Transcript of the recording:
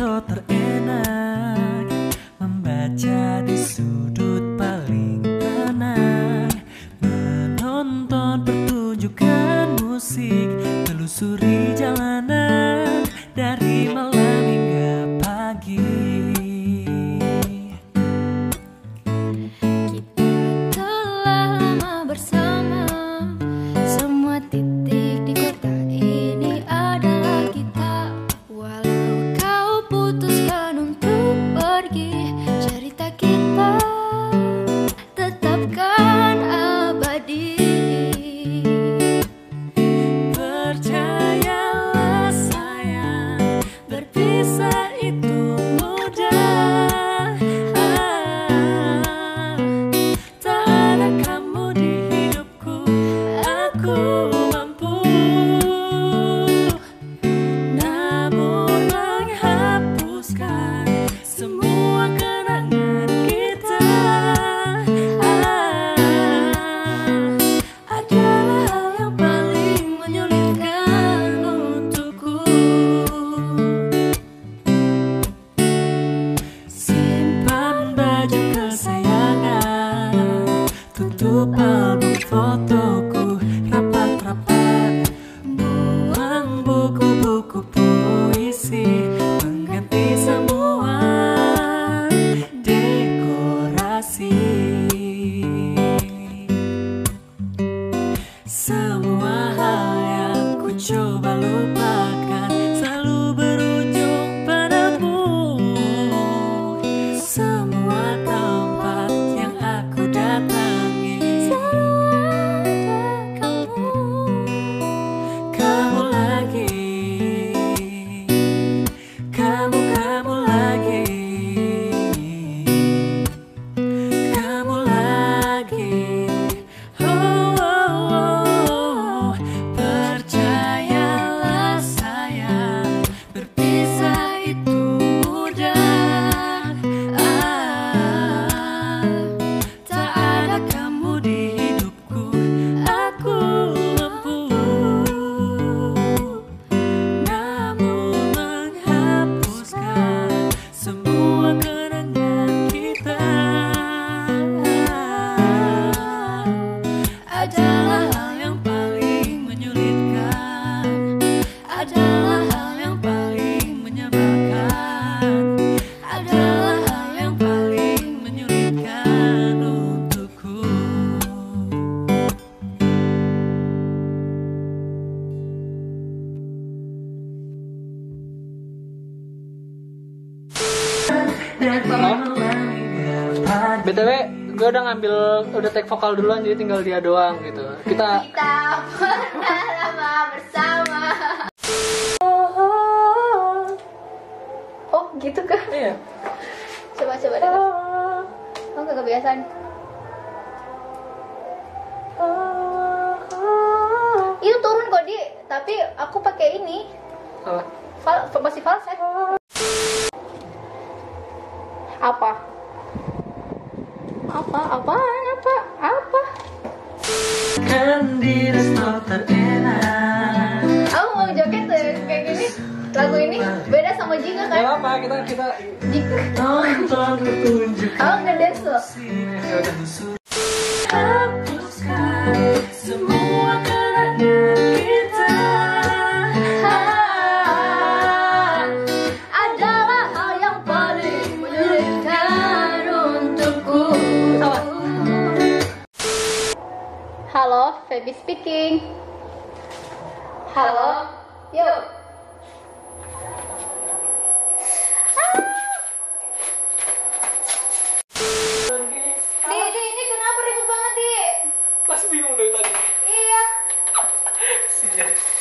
resto terenak Membaca di sudut paling tenang Menonton pertunjukan musik Telusuri jalanan dari malam tô pago foto. BTW, gue udah ngambil, udah take vokal duluan jadi tinggal dia doang gitu. Kita Kita pernah lama bersama Oh gitu kah? iya. Coba coba denger Oh gak kebiasaan Itu turun kok di Tapi aku pakai ini Apa? fal, Masih falset Apa? Apa? Apaan? Apa? Apa? kan di resto terenak Aku mau joget tuh kayak gini Lagu ini beda sama Jika Gak kan? apa, kita kita Jika Tonton pertunjukan Aku ngedance loh Halo, Feby speaking. Halo, yuk. Ah. Di, di, ini kenapa ribut banget, Di? Mas bingung dari tadi. Iya. Siap.